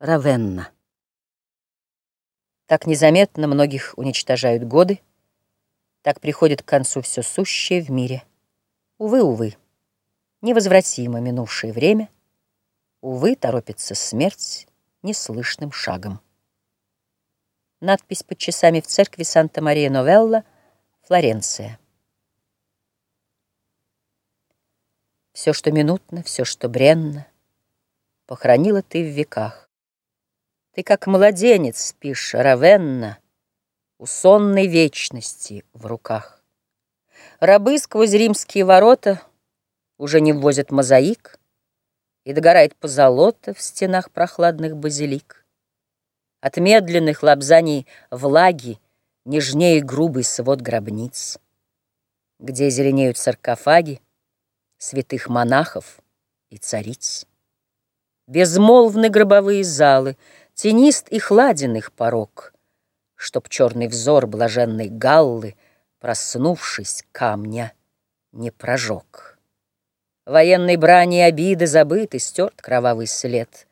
Равенна. Так незаметно многих уничтожают годы, Так приходит к концу все сущее в мире. Увы, увы, невозвратимо минувшее время, Увы, торопится смерть неслышным шагом. Надпись под часами в церкви Санта-Мария-Новелла, Флоренция. Все, что минутно, все, что бренно, Похоронила ты в веках. Ты, как младенец, спишь равенно У сонной вечности в руках. Рабы сквозь римские ворота Уже не ввозят мозаик, И догорает позолота В стенах прохладных базилик. От медленных лапзаний влаги Нежнее грубый свод гробниц, Где зеленеют саркофаги Святых монахов и цариц. Безмолвны гробовые залы — Тенист и хладен их порог, Чтоб черный взор блаженной Галлы, Проснувшись, камня не прожег. Военной брани и обиды забыты, Стерт кровавый след,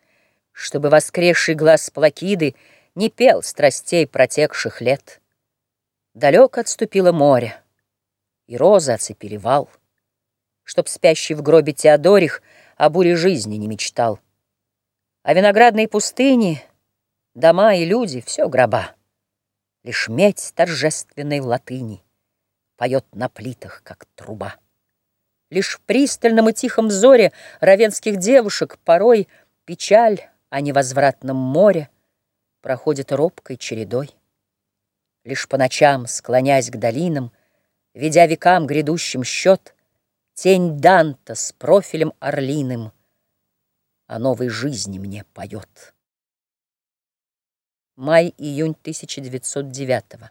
Чтобы воскресший глаз Плакиды Не пел страстей протекших лет. Далек отступило море, И розы оцепили вал, Чтоб спящий в гробе Теодорих О буре жизни не мечтал. А виноградной пустыни Дома и люди — все гроба. Лишь медь торжественной в латыни Поет на плитах, как труба. Лишь в пристальном и тихом взоре Равенских девушек порой Печаль о невозвратном море Проходит робкой чередой. Лишь по ночам, склоняясь к долинам, Ведя векам грядущим счет, Тень Данта с профилем орлиным О новой жизни мне поет. Май-июнь 1909